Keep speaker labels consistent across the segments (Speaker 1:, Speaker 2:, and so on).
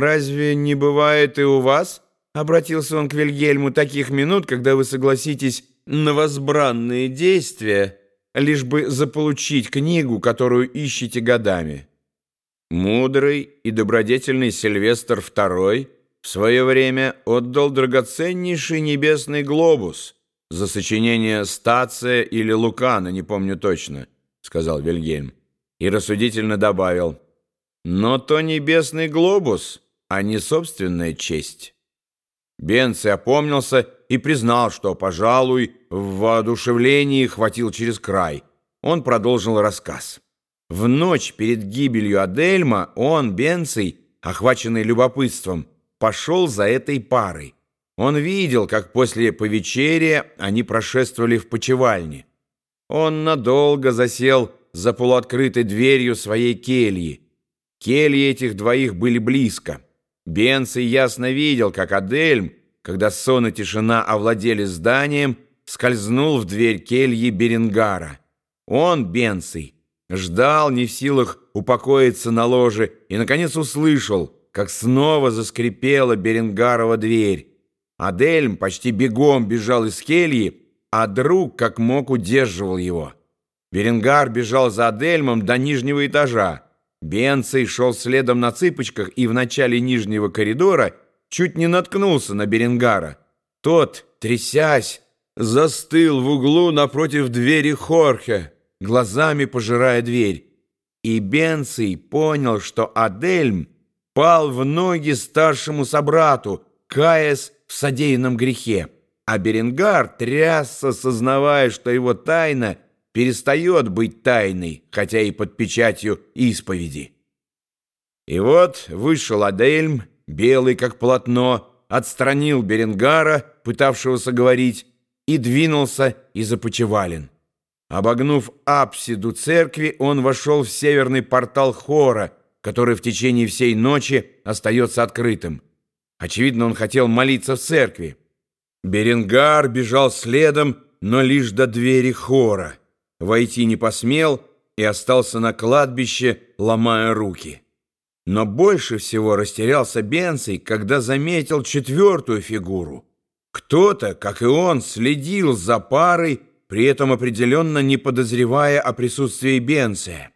Speaker 1: разве не бывает и у вас, — обратился он к Вильгельму, — таких минут, когда вы согласитесь на возбранные действия, лишь бы заполучить книгу, которую ищете годами? Мудрый и добродетельный Сильвестр II в свое время отдал драгоценнейший небесный глобус за сочинение «Стация» или «Лукана», не помню точно, — сказал Вильгельм, и рассудительно добавил, «но то небесный глобус, а не собственная честь». Бенци опомнился и признал, что, пожалуй, в воодушевлении хватил через край. Он продолжил рассказ. В ночь перед гибелью Адельма он, Бенций, охваченный любопытством, пошел за этой парой. Он видел, как после повечерия они прошествовали в почевальне. Он надолго засел за полуоткрытой дверью своей кельи. Кельи этих двоих были близко. Бенций ясно видел, как Адельм, когда сон и тишина овладели зданием, скользнул в дверь кельи Беренгара. Он, Бенций, ждал, не в силах упокоиться на ложе, и, наконец, услышал, как снова заскрипела Беренгарова дверь. Адельм почти бегом бежал из кельи, а друг как мог удерживал его. Беренгар бежал за Адельмом до нижнего этажа. Бенций шел следом на цыпочках и в начале нижнего коридора чуть не наткнулся на Беренгара. Тот, трясясь, застыл в углу напротив двери Хорхе, глазами пожирая дверь. И Бенций понял, что Адельм пал в ноги старшему собрату, каясь в содеянном грехе. А Беренгар трясся, сознавая, что его тайна перестает быть тайной, хотя и под печатью исповеди. И вот вышел Адельм, белый как полотно, отстранил Беренгара, пытавшегося говорить, и двинулся из опочивален. Обогнув апсиду церкви, он вошел в северный портал хора, который в течение всей ночи остается открытым. Очевидно, он хотел молиться в церкви. Беренгар бежал следом, но лишь до двери хора. Войти не посмел и остался на кладбище, ломая руки. Но больше всего растерялся Бенций, когда заметил четвертую фигуру. Кто-то, как и он, следил за парой, при этом определенно не подозревая о присутствии Бенция.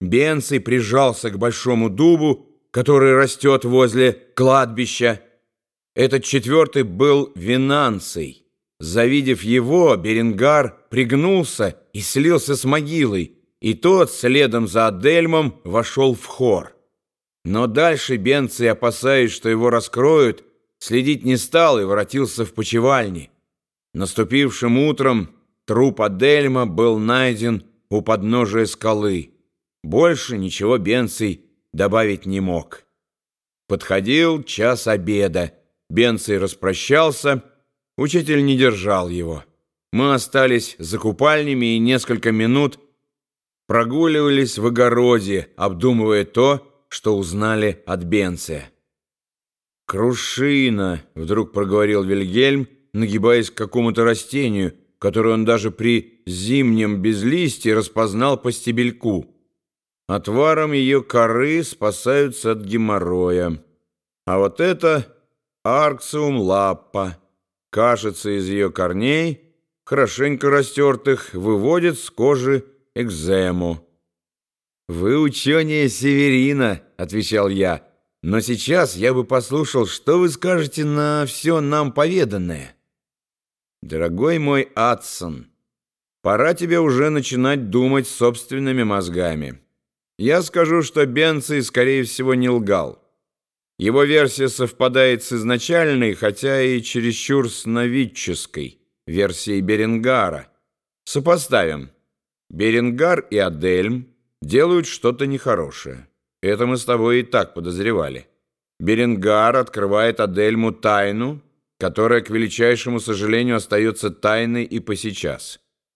Speaker 1: Бенций прижался к большому дубу, который растет возле кладбища. Этот четвертый был Винанций. Завидев его, Беренгар пригнулся и слился с могилой, и тот, следом за Адельмом, вошел в хор. Но дальше Бенций, опасаясь, что его раскроют, следить не стал и воротился в почевальни. Наступившим утром труп Адельма был найден у подножия скалы. Больше ничего Бенций добавить не мог. Подходил час обеда. Бенций распрощался, учитель не держал его. Мы остались за купальнями и несколько минут прогуливались в огороде, обдумывая то, что узнали от Бенция. «Крушина!» — вдруг проговорил Вильгельм, нагибаясь к какому-то растению, которое он даже при зимнем безлистье распознал по стебельку. Отваром ее коры спасаются от геморроя. А вот это арксиум лаппа. Кажется, из ее корней, хорошенько растертых, выводит с кожи экзему. «Вы учение Северина», — отвечал я, «но сейчас я бы послушал, что вы скажете на все нам поведанное». «Дорогой мой Адсон, пора тебе уже начинать думать собственными мозгами». Я скажу, что Бенций, скорее всего, не лгал. Его версия совпадает с изначальной, хотя и чересчур сновидческой версией Беренгара. Сопоставим. Беренгар и Адельм делают что-то нехорошее. Это мы с тобой и так подозревали. Беренгар открывает Адельму тайну, которая, к величайшему сожалению, остается тайной и по сейчас.